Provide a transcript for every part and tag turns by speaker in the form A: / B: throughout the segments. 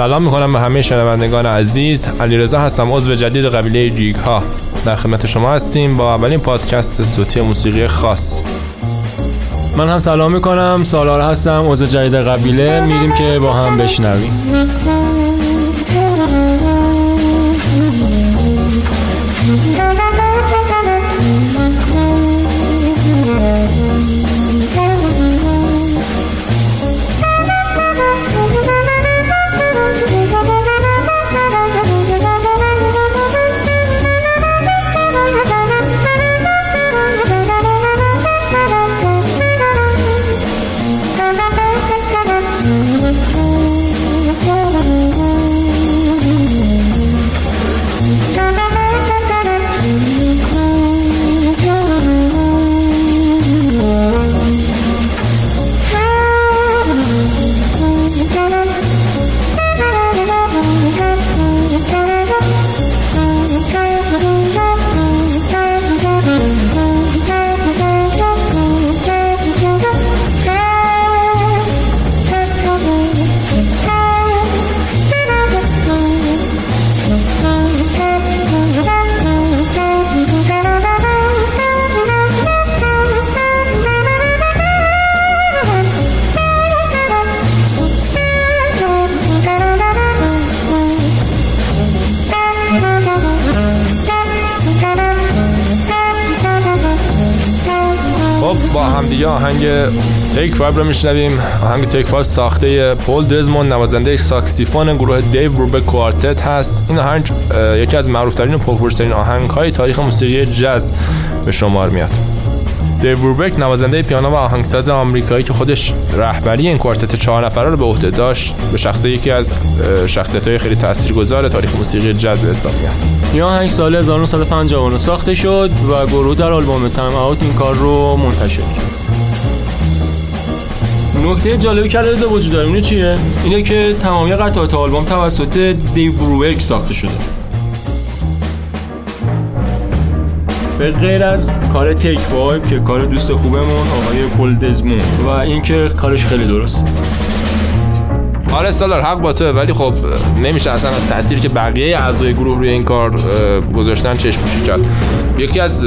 A: سلام می‌کنم به همه شنوندگان عزیز. علیرضا هستم عضو جدید قبیله ریگ ها در خدمت شما هستیم با اولین پادکست صوتی موسیقی خاص.
B: من هم سلام می‌کنم. سالار هستم عضو جدید قبیله. میریم که با هم بشنویم.
A: Take Five رو میشنویم. آهنگ Take Five ساخته پل دزموند نوازنده ساکسیفون گروه Dave Brubeck Quartet هست. این آهنگ یکی از معروفترین و پرفروش‌ترین آهنگ های تاریخ موسیقی جاز به شمار میاد. دیو بروبک نوازنده پیانو و آهنگساز آمریکایی که خودش رهبری این کوارتت چهار نفره رو به عهده داشت به شخصه یکی از شخصیت های خیلی تاثیرگذار تاریخ موسیقی جاز به حساب میاد.
B: این آهنگ سال 1959 ساخته شد و گروه در آلبوم Time Out این کار رو منتشر کرد. نکته جالبی که علیرضا وجود داره اینه چیه؟ اینه که تمامی قطعات آلبوم توسط دیو بروورک ساخته شده. به غیر از کار تیک وایب که کار دوست خوبمون آقای پل دزمون. و اینکه کارش خیلی درست.
A: آره سالار حق با تو ولی خب نمیشه اصلا از تأثیری که بقیه اعضای گروه روی این کار گذاشتن چشم پوشی کرد یکی از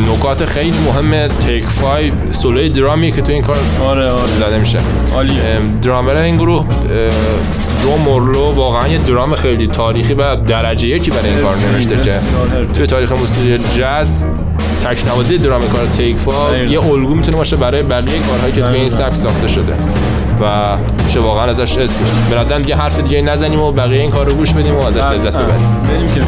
A: نکات خیلی مهم تیک فای سولوی درامی که تو این کار
B: آره آره.
A: زده میشه.
B: عالیه.
A: ام، درامر این گروه جو مورلو واقعا یه درام خیلی تاریخی و درجه یکی برای این کار نوشته که توی تاریخ موسیقی جاز تکنوازی درام کار تیک فا
B: دقیقاً.
A: یه الگو می‌تونه باشه برای بقیه کارهایی که توی این سبک ساخته شده و میشه واقعا ازش اسم. به نظرم دیگه حرف دیگه نزنیم و بقیه این کار رو گوش بدیم و ازش لذت ببریم.
B: بریم که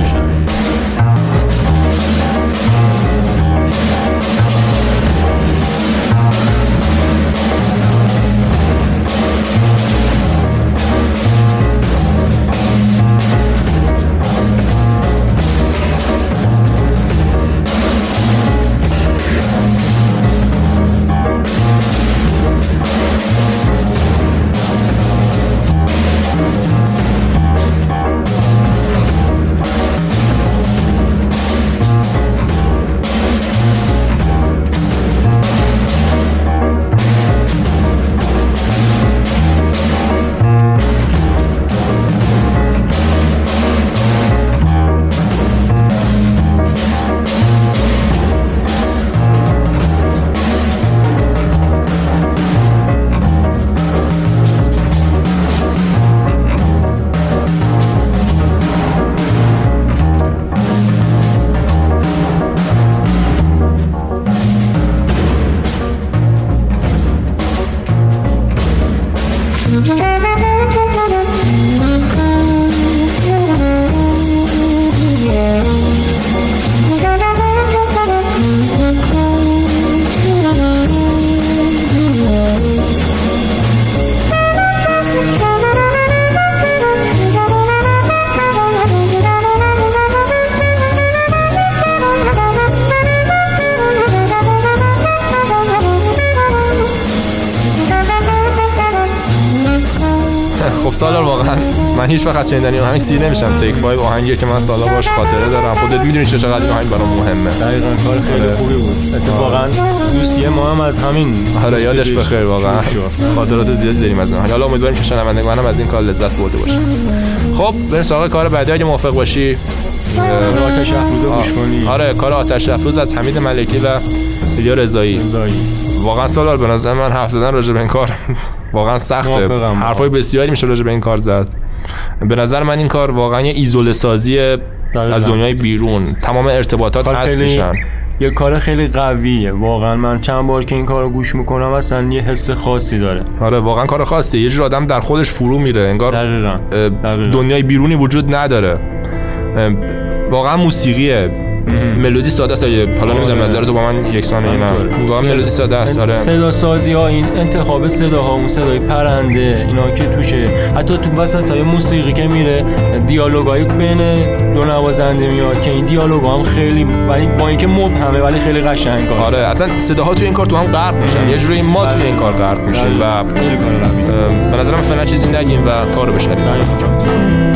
A: سالار واقعا. من هیچ وقت از شنیدن این آهنگ سیر نمیشم. تیک 5 آهنگیه که من سالا باش خاطره دارم. خودت می‌دونی چه چقدر آهنگ برام مهمه.
B: دقیقاً کار خیلی
A: آره.
B: خوبی بود. اتفاقا دوستی ما هم از همین
A: آره یادش بخیر واقعا. خاطرات زیادی داریم از اون حالا امیدواریم که شنوندگان هم از این کار لذت برده باشن خب بریم سراغ کار بعدی. اگه موافق باشی
B: آتش افروزه گوش کنی
A: آره کار آتش افروز از حمید ملکی و ایلیا رضایی. واقعا سالار به نظر من حرف زدن راجع به این کار واقعا سخته. حرفای بسیاری میشه راجع به این کار زد. به نظر من این کار واقعا یه ایزوله سازی. از دنیای بیرون. تمام ارتباطات
B: خیلی
A: میشن.
B: یه کار خیلی قویه. واقعا من چند بار که این کار رو گوش می‌کنم اصلا یه حس خاصی داره.
A: آره واقعا کار خاصیه. یه جور آدم در خودش فرو میره. انگار
B: دقیقا دقیقاً.
A: دنیای بیرونی وجود نداره. واقعا موسیقیه. ملودی ساده است. حالا نمی‌دونم
B: آره.
A: نظر تو با من یکسانه یا. نه واقعا
B: صدا-
A: ملودی ساده است. آره.
B: صدا سازی ها این انتخاب صداها اون صدای پرنده اینا که توشه. حتی تو وسط های موسیقی که میره دیالوگای بین دو نوازنده میاد که این دیالوگ هم خیلی ولی با اینکه مبهمه ولی خیلی قشنگ کار
A: آره. اصلا صداها توی این کار تو هم غرق میشن. یه جوری ما توی این کار غرق و
B: کار قویه.
A: اه، به نظرم فعلا چیزی نگیم و کارو بشنویم.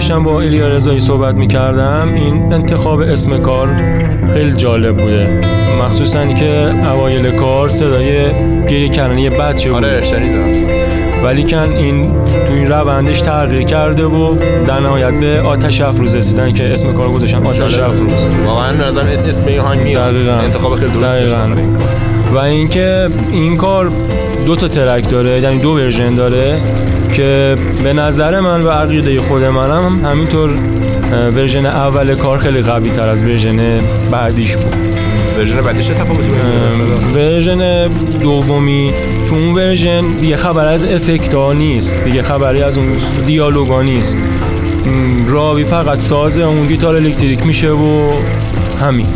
B: داشتم با ایلیا رضایی صحبت می‌کردم این انتخاب اسم کار خیلی جالب بوده. مخصوصا که اوایل کار صدای گریه کردن یه بچه بود
A: آره
B: ولی کن این تو این روندش تغییر کرده و در نهایت به آتش افروز رسیدن که اسم کار گذاشتن آتش. افروز.
A: واقعا به نظر اسم آهنگ میاد. انتخاب خیلی درست
B: دقیقاً. و اینکه این کار دو تا ترک داره یعنی دو ورژن داره. که به نظر من و عقیده خود منم همینطور version اول کار خیلی قوی تر از version بعدیش بود.
A: version بعدیش چه تفاوتی
B: ام، version دومی تو اون version دیگه خبر از افکت ها نیست دیگه خبری از اون دیالوگا نیست. م، راوی فقط سازه اون گیتار الکتریک میشه و همین.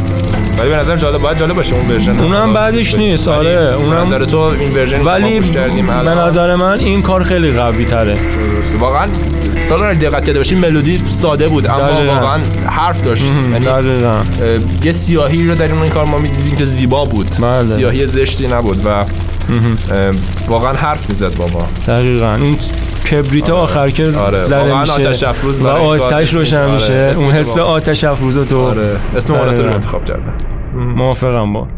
A: ولی به نظر جالب باید جالب باشه اون version.
B: اونم بعدش نیست، آره، اونم-
A: نظر تو این version
B: ولی
A: کردیم
B: به نظر من این کار خیلی قوی تره.
A: درسته. واقعا سالا رو دقت کرده باشین ملودی ساده بود اما. واقعا حرف داشت. یعنی یه سیاهی رو در این کار ما می‌دیدیم که زیبا بود.
B: بله.
A: سیاهی زشتی نبود و واقعا حرف می‌زد بابا.
B: دقیقا. اون کبریت آخر که
A: آره.
B: زده میشه.
A: آتش افروز
B: و آتش روشن
A: آره.
B: میشه. اون حس آتش افروز تو
A: آره. اسم مناسب. انتخاب کردن.
B: موافقم با.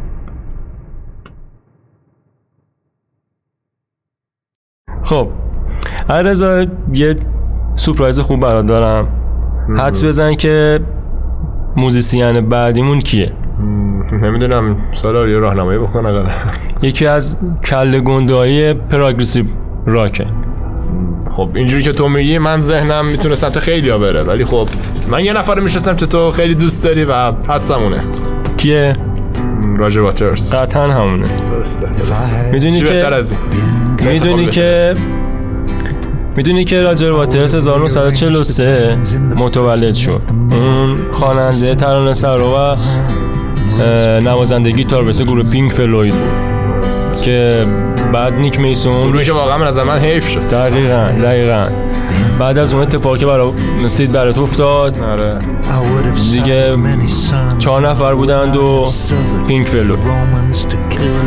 B: خب. رضا یه سورپرایز خوب برات دارم. حدس بزن که موزیسین بعدیمون کیه؟
A: نمی‌دونم. سالار یه راهنمایی بکن اقلا
B: یکی از کله گندهای پراگرسیو راکه.
A: خب اینجوری که تو میگی من ذهنم می‌تونه سمت خیلی ها بره. ولی خب من یه نفر می‌شناسم که تو خیلی دوست داری و حدسمونه.
B: کیه؟
A: راجر واترز.
B: قطعا همونه.
A: درسته.
B: می‌دونی که
A: از این؟
B: می‌دونی
A: انتخاب
B: که می‌دونی که راجر واترز 1943 متولد شد. اون خواننده ترانه سرا و گیتار بسه گروه پینک فلوید بود. که بعد نیک میسون.
A: گروهی که واقعا به نظر من حیف شد.
B: دقیقا دقیقا. بعد از اون اتفاقی که برای سید برات افتاد.
A: آره.
B: دیگه چهار نفر بودند و پینک فلوید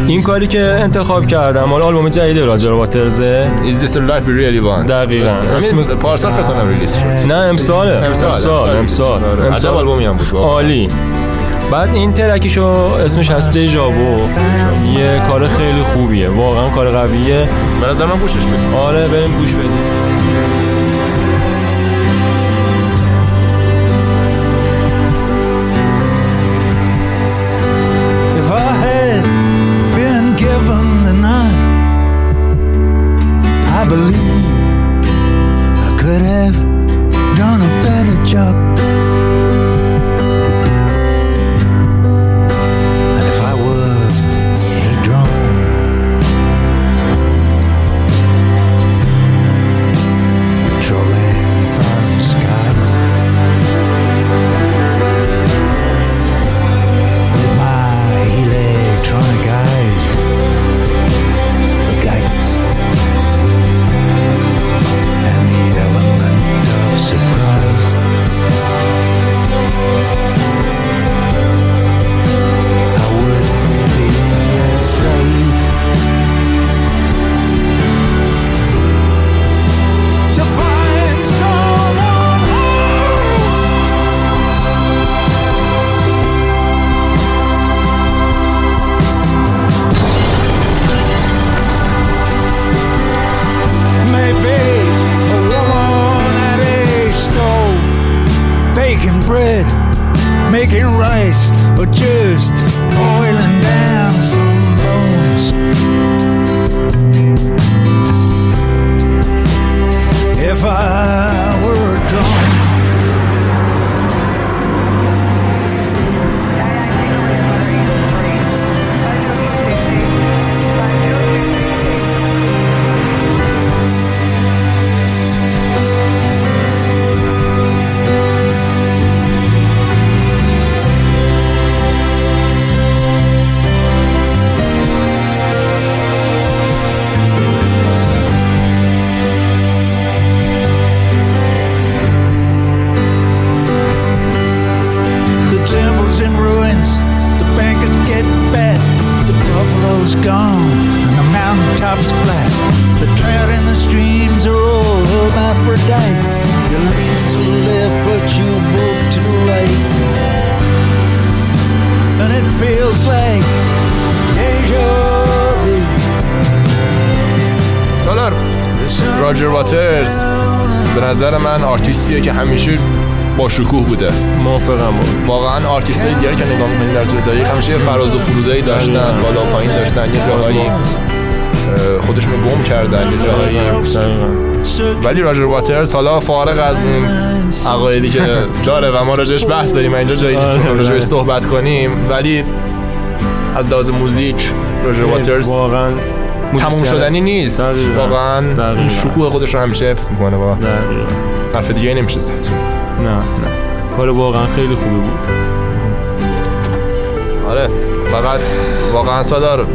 B: این کاری که انتخاب کردم مال آلبوم جدید راجر واترزه
A: Is this a life we really want?
B: دقیقاً. اسم-
A: پارسال فکر کنم release شد.
B: نه امساله. امسال امسال
A: آره. عجب
B: امسال
A: آلبومی هم بود.
B: عالی. بعد این track یشو اسمش هست Déjà Vu یه کار خیلی خوبیه. واقعا کار قویه.
A: به نظر من گوشش بدیم
B: آره بریم گوش بدیم.
A: آرتیستیه که همیشه با شکوه بوده
B: موافقم
A: واقعا آرتیست های دیگری که نگاه می‌کنیم در طول تاریخ همیشه فراز و فرودایی داشتن بالا پایین داشتن یه جاهایی اه، خودشون رو گم کردن یه جاهایی ولی راجر واترز حالا فارغ از اون عقایدی که داره و ما راجعش بحث داریم اینجا جایی نیست که
B: آره،
A: راجعش. صحبت کنیم ولی از لحاظ موزیک راجر واترز
B: واقعا
A: تموم. شدنی نیست. واقعا. این شکوه خودش رو همیشه حفظ می‌کنه و
B: دقیقاً.
A: حرف دیگه نمیشه زد
B: نه نه. کار واقعا خیلی خوبی بود.
A: آره فقط واقعا سالار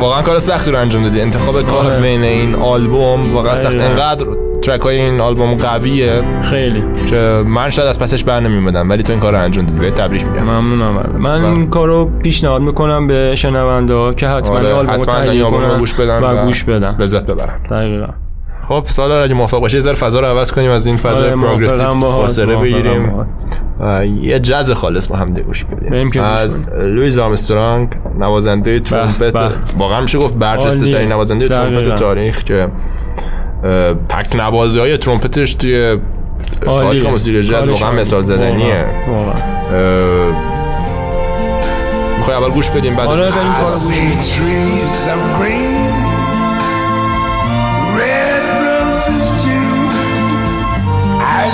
A: واقعا کار سختی رو انجام دادی. انتخاب کار
B: آره.
A: بین این آلبوم واقعا سخت. انقدر ترک های این آلبوم قویه
B: خیلی.
A: که من شاید از پسش بر نمیومدم ولی تو این کار رو انجام دادی. بهت تبریک میگم.
B: ممنونم. من. این کارو پیشنهاد می‌کنم به شنونده که حتما
A: آره،
B: تهیه
A: آلبوم رو
B: کنن
A: گوش بدن
B: و گوش بدن.
A: لذت ببرن.
B: دقیقا.
A: خب سالار اگه موافق باشه یه ذره فضا رو عوض کنیم از این فضا
B: آره، progressive
A: فاصله بگیریم یه جاز خالص با هم گوش بدیم از لویز آرمسترانگ نوازنده ترومپت. واقعا میشه گفت برجسته. ترین نوازنده ترومپت. تاریخ که تک نوازی های ترومپتش توی تاریخ. موسیقی جاز واقعا. مثال زدنیه. می‌خوای اول گوش بدیم بعدش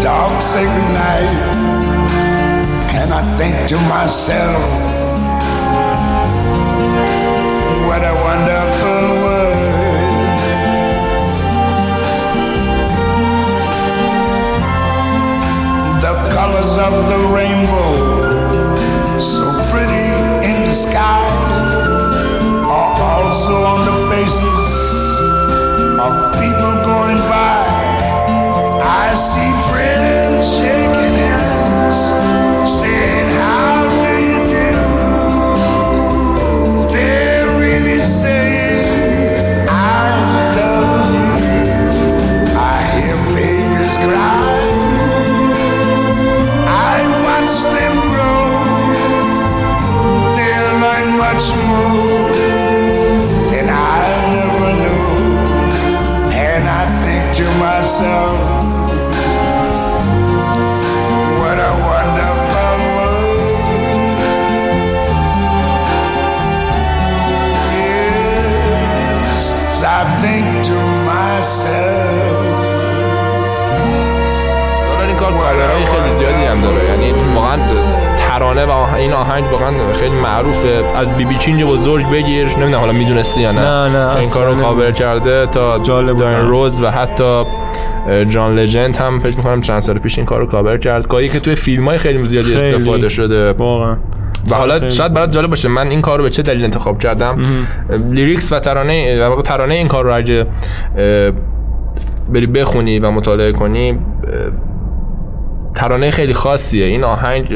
C: the dark sacred night, and I think to myself, what a wonderful world. The colors of the rainbow, myself, what a wonderful world. Yes, I think to myself.
A: سالار این کار کاربرهای خیلی زیادی هم داره یعنی واقعا ترانه و این آهنگ واقعا خیلی معروفه از بی بی کینگ بزرگ بگیر نمی‌دونم حالا می‌دونستی یا نه
B: نه، نه،
A: این کار رو
B: اصلا
A: کاور. کرده تا
B: جالب
A: روز و حتی جان لجند هم فکر می‌کنم چند سال پیش این کار رو کاور کرد. کاری که توی فیلم های خیلی زیادی
B: خیلی.
A: استفاده شده.
B: واقعا.
A: و حالا. شاید برات جالب باشه من این کار رو به چه دلیل انتخاب کردم؟ lyrics و ترانه در واقع ترانه این کار رو اگه بری بخونی و مطالعه کنی ترانه خیلی خاصیه. این آهنگ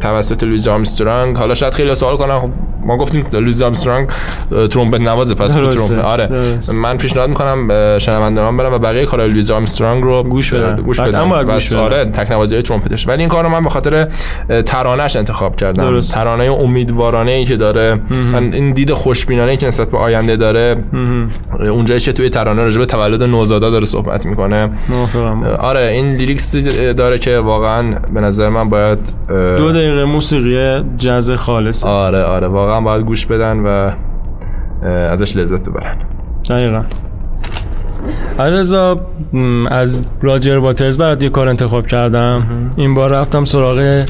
A: توسط لویز آرمسترانگ حالا شاید خیلی سوال کنن خب ما گفتیم لویز آرمسترانگ ترومپت نوازه پس
B: درسته،
A: ترومپت آره.
B: درسته.
A: من پیشنهاد می‌کنم شنوندگان برن و بقیه کارهای لویز آرمسترانگ رو
B: گوش بدن.
A: گوش بدن.
B: گوش بدن.
A: آره تکنوازی های ترومپتش. ولی این کار رو من به خاطر اه، ترانهش انتخاب کردم.
B: درست.
A: ترانه امیدوارانه ای که داره. من این دید خوشبینانه ای که نسبت به آینده داره اونجایی که توی ترانه راجع به تولد نوزادا داره صحبت می‌کنه. آره این lyrics داره که واقعا به نظر من باید
B: دو دقیقه موسیقی جاز خالص
A: آره آره واقعا. باید گوش بدن و ازش لذت ببرن.
B: دقیقا. علیرضا از راجر واترز برات یه کار انتخاب کردم. این بار رفتم سراغ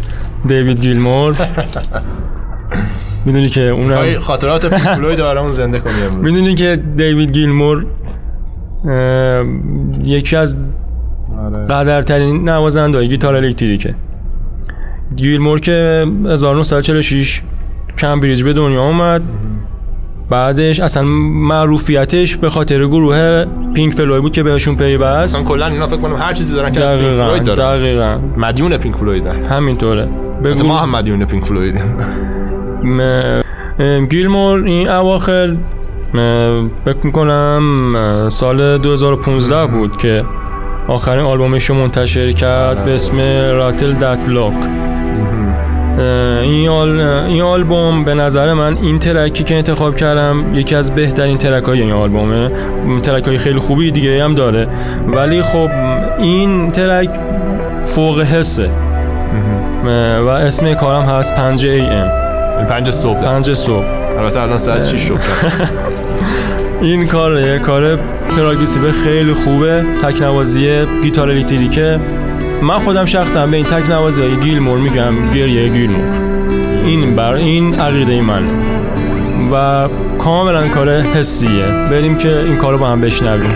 B: دیوید گیلمور. می‌دونی که اونم
A: خاطرات پینک فلوید برامون زنده کنی امروز.
B: می‌دونی که دیوید گیلمور یکی از
A: آره.
B: قدرترین نوازنده گیتار الکتریکه. گیلمور که 1946 کمبریج به دنیا اومد. بعدش اصلا معروفیتش به خاطر گروه پینک فلوید بود که بهشون پیوست.
A: اصلا کلا اینا فکر کنم هر چیزی دارن که از پینک
B: دقیقا
A: فلوید دارن.
B: دقیقا.
A: مدیون پینک فلویدن
B: همینطوره. به
A: ما هم مدیون پینک فلویدیم
B: م- گیلمور این اواخر فکر می‌کنم سال 2015 بود که آخرین آلبومش رو منتشر کرد به اسم راتل دت بلاک این, آل... این آلبوم به نظر من این ترکی که انتخاب کردم یکی از بهترین ترک های این آلبومه. ترک های خیلی خوبی دیگه هم داره. ولی خب این ترک فوق حسه. و اسم کارم هست 5 AM
A: پنج صبح.
B: پنج صبح.
A: البته الان ساعت 6 صبح.
B: این کار یه کار پراگرسیو خیلی خوبه. تکنوازی گیتار الکتریکه. من خودم شخصا به این تکنوازی های گیلمور میگم گریه گیلمور. این بر این عقیده من. و کاملا کار حسیه. بریم که این کار رو با هم بشنویم.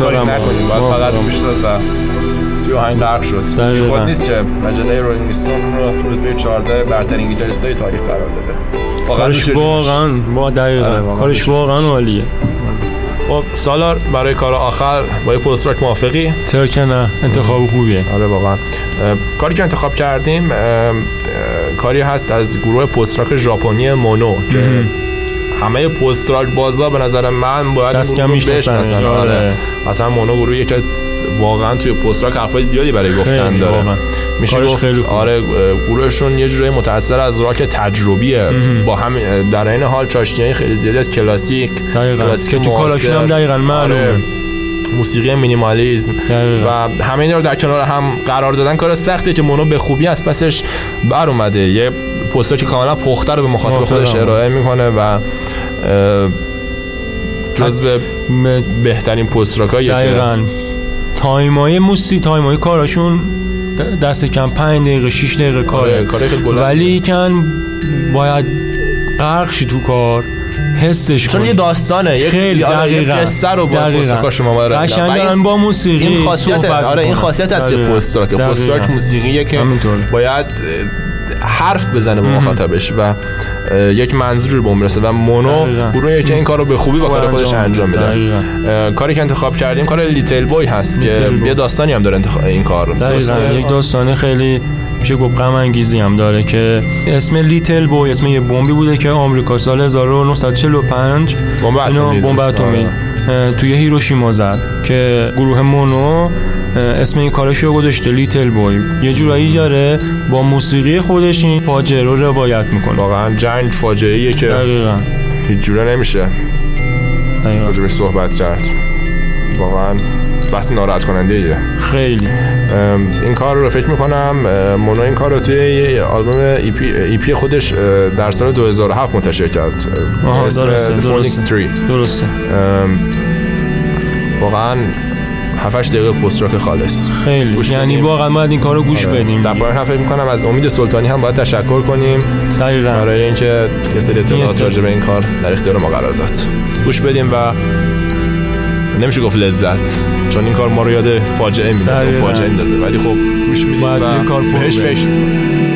B: موافقم.
A: نکنیم. باید فقط. گوش داد و توی آهنگ غرق شد. خود نیست که مجله رولینگ استون رو رتبه 14 برترین گیتاریستای تاریخ قرار بده واقعا
B: کارش واقعا با
A: آره،
B: دقیقا
A: واقعا
B: کارش. واقعا عالیه.
A: خب سالار برای کار آخر با یه پست راک موافقی؟
B: چرا که نه انتخاب خوبیه.
A: آره واقعا. کاری که انتخاب کردیم کاری هست از گروه پست راک ژاپنی مونو که همه پست راک بازا به نظر من باید
B: دست کم
A: گروه
B: می‌شناسن. آره.
A: آره مثلا مونو گروهی که واقعا توی پست راک حرفای زیادی برای گفتن داره. میشه گفت. آره گروهشون یه جورایی متأثر از راک تجربیه با هم در این حال چاشنیای خیلی زیادی از کلاسیک
B: دقیقا
A: کلاسیک
B: که تو کاراشون هم. دقیقا معلومه
A: آره. موسیقی مینیمالیزم. و همه اینا رو در کنار هم قرار دادن کار سخته که مونو به خوبی از پسش بر اومده یه پوستر که کاملا پخته رو به مخاطب. خودش ارائه می‌کنه و جزو
B: م-
A: بهترین پستراکایی که
B: دقیقا تایمای موسی تایمای کاراشون دست کم 5 دقیقه 6 دقیقه
A: آره،
B: کاره
A: کارای خیلی بلند.
B: ولی کن باید غرق شی تو کار حسش
A: چون. یه داستانه یک
B: خیلی
A: آره،
B: دقیقاً
A: قصه رو با. پستراکا شما باید
B: قشنگ با موسیقی
A: این خاصیت آره این. خاصیت از یه
B: دقیقاً.
A: پستراک موسیقیه که. باید حرف بزنه به مخاطبش و یک منظوری به اون برسه و مونو. گروهی که این کار رو به خوبی با کار خودش
B: انجام میده.
A: کاری که انتخاب کردیم کار لیتل بوی هست که. یه داستانی هم داره انتخاب این کار
B: دقیقا
A: درسته؟
B: یک داستان خیلی میشه گفت غم انگیزی هم داره که اسم لیتل بوی اسم یه بمبی بوده که آمریکا سال 1945
A: بمب اتمی
B: بمب. اتمی. توی هیروشیما زد که گروه مونو اسم این کارش رو گذاشته Little Boy. یه جورایی داره با موسیقی خودش این فاجعه رو روایت می‌کنه.
A: واقعا جنگ فاجعه ایه که
B: دقیقا.
A: هیچ جوره نمیشه.
B: دقیقا.
A: صحبت کرد. واقعا بس ناراحت کننده ایه.
B: خیلی.
A: این کار رو فکر می‌کنم مونو این کار رو توی یه آلبوم EP, EP خودش اه، در سال 2007 منتشر کرد.
B: آها، درسته، درسته. درسته.
A: ام، واقعا 7 دقیقه پست راک خالص.
B: خیلی.
A: گوش
B: یعنی. واقعا باید این کار رو گوش بدیم.
A: در پایان فکر می‌کنم از امید سلطانی هم باید تشکر کنیم.
B: دقیقا.
A: برای اینکه یه سری اطلاعات. راجع به این کار در اختیار ما قرار داد. گوش بدیم و نمیشه گفت لذت چون این کار ما رو یاد فاجعه میندازه. فاجعه میندازه ولی خب گوش میدیم و بهش. فکر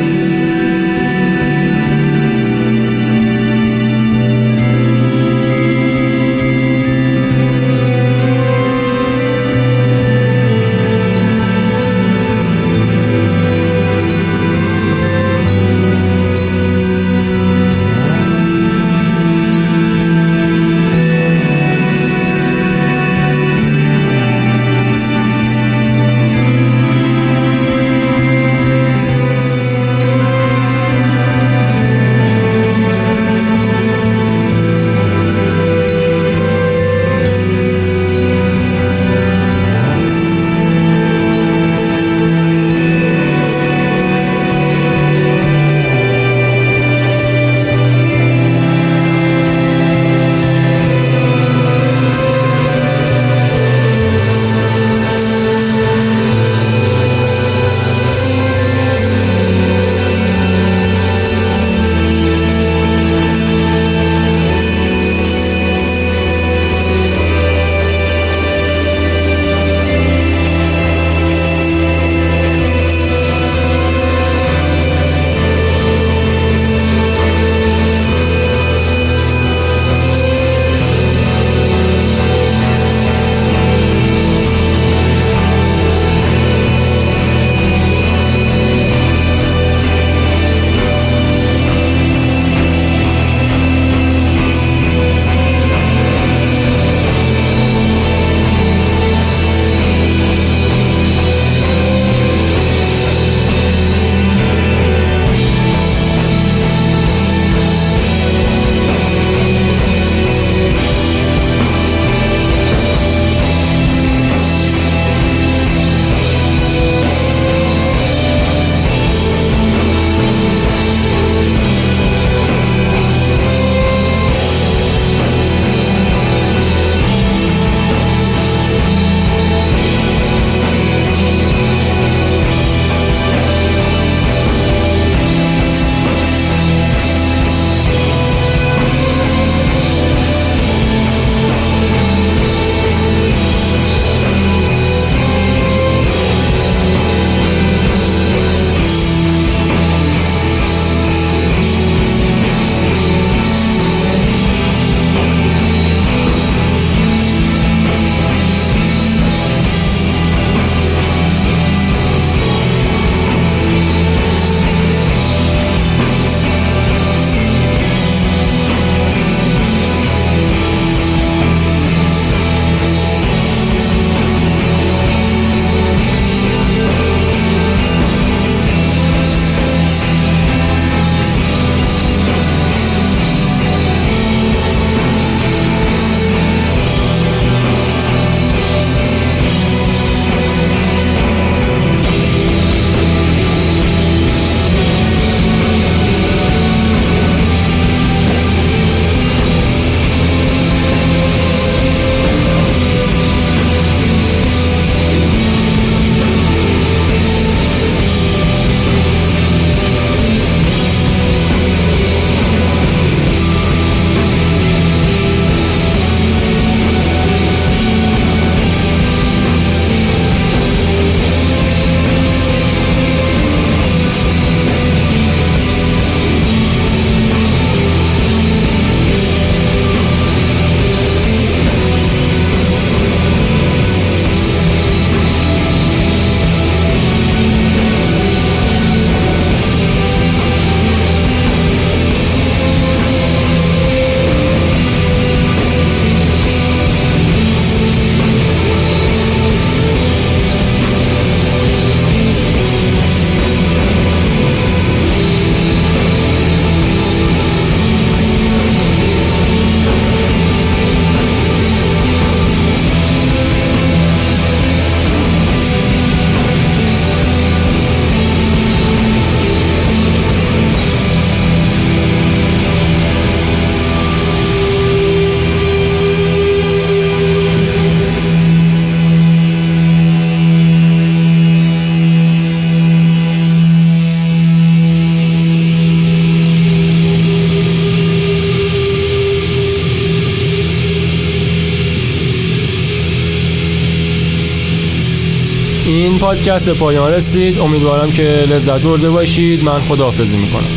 B: پادکست به پایان رسید. امیدوارم که لذت برده باشید. من خداحافظی می‌کنم.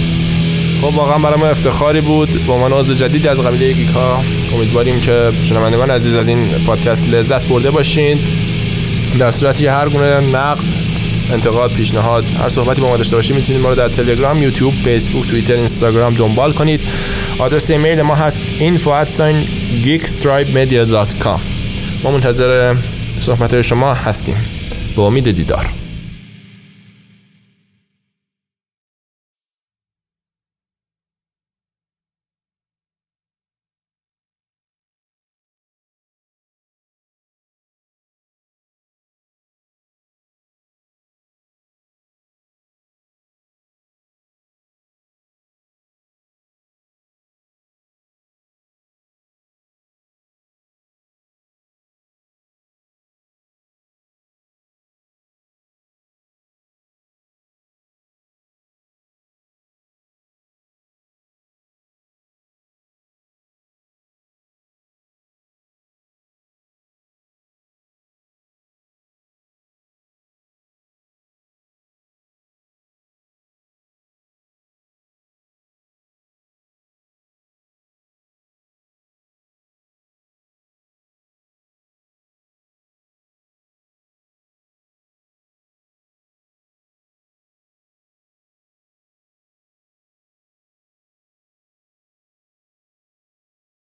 A: خب واقعا برای ما افتخاری بود. با عنوان عضو جدیدی از قبیله گیک ها امیدواریم که شنوندگان عزیز از این پادکست لذت برده باشید. در صورتی هر گونه نقد انتقاد پیشنهاد هر صحبتی با ما داشته باشید می‌تونید ما رو در تلگرام یوتیوب فیسبوک توییتر اینستاگرام دنبال کنید. آدرس ایمیل ما هست info@geekstripemedia.com ما منتظر صحبت شما هستیم. به امید دیدار.